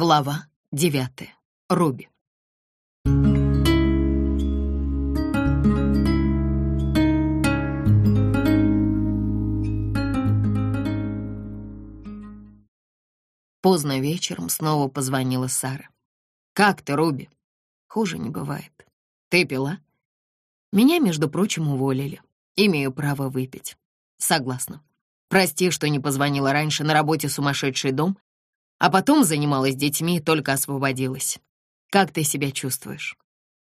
Глава девятая. Руби. Поздно вечером снова позвонила Сара. «Как ты, Руби?» «Хуже не бывает. Ты пила?» «Меня, между прочим, уволили. Имею право выпить». «Согласна. Прости, что не позвонила раньше на работе сумасшедший дом, а потом занималась детьми и только освободилась. Как ты себя чувствуешь?»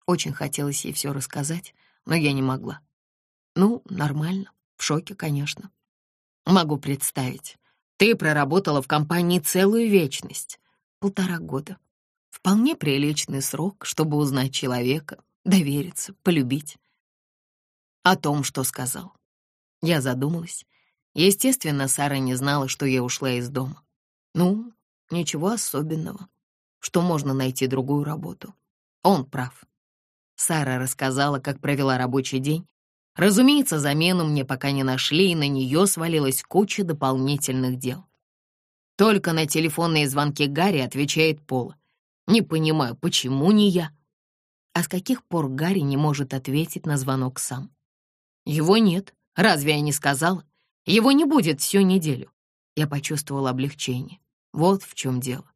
Очень хотелось ей все рассказать, но я не могла. «Ну, нормально. В шоке, конечно. Могу представить. Ты проработала в компании целую вечность. Полтора года. Вполне приличный срок, чтобы узнать человека, довериться, полюбить. О том, что сказал. Я задумалась. Естественно, Сара не знала, что я ушла из дома. Ну, ничего особенного, что можно найти другую работу. Он прав. Сара рассказала, как провела рабочий день. Разумеется, замену мне пока не нашли, и на нее свалилась куча дополнительных дел. Только на телефонные звонки Гарри отвечает Пола. Не понимаю, почему не я? А с каких пор Гарри не может ответить на звонок сам? Его нет. Разве я не сказала? Его не будет всю неделю. Я почувствовала облегчение. Вот в чем дело.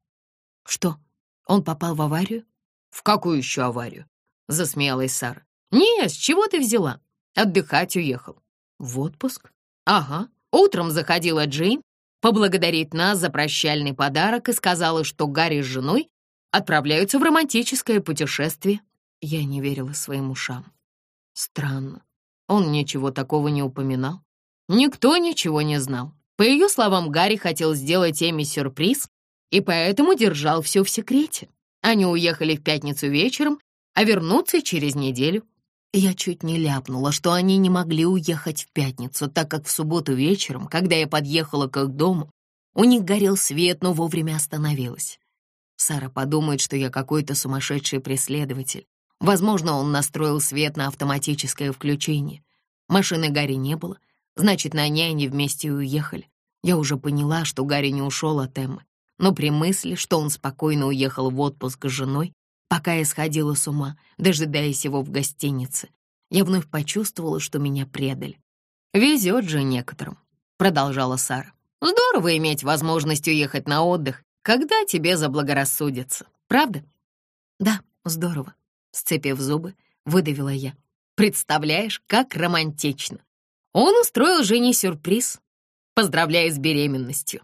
Что, он попал в аварию? В какую еще аварию? Засмеялась Сара. Не, с чего ты взяла? Отдыхать уехал. В отпуск? Ага. Утром заходила Джейн поблагодарить нас за прощальный подарок и сказала, что Гарри с женой отправляются в романтическое путешествие. Я не верила своим ушам. Странно. Он ничего такого не упоминал. Никто ничего не знал. По ее словам, Гарри хотел сделать Эми сюрприз и поэтому держал все в секрете. Они уехали в пятницу вечером, а вернутся через неделю. Я чуть не ляпнула, что они не могли уехать в пятницу, так как в субботу вечером, когда я подъехала к их дому, у них горел свет, но вовремя остановилась. Сара подумает, что я какой-то сумасшедший преследователь. Возможно, он настроил свет на автоматическое включение. Машины Гарри не было, Значит, на ней они вместе уехали. Я уже поняла, что Гарри не ушел от Эммы, но при мысли, что он спокойно уехал в отпуск с женой, пока я сходила с ума, дожидаясь его в гостинице, я вновь почувствовала, что меня предали. «Везет же некоторым», — продолжала Сара. «Здорово иметь возможность уехать на отдых, когда тебе заблагорассудится, правда?» «Да, здорово», — сцепив зубы, выдавила я. «Представляешь, как романтично. Он устроил Жене сюрприз. Поздравляю с беременностью.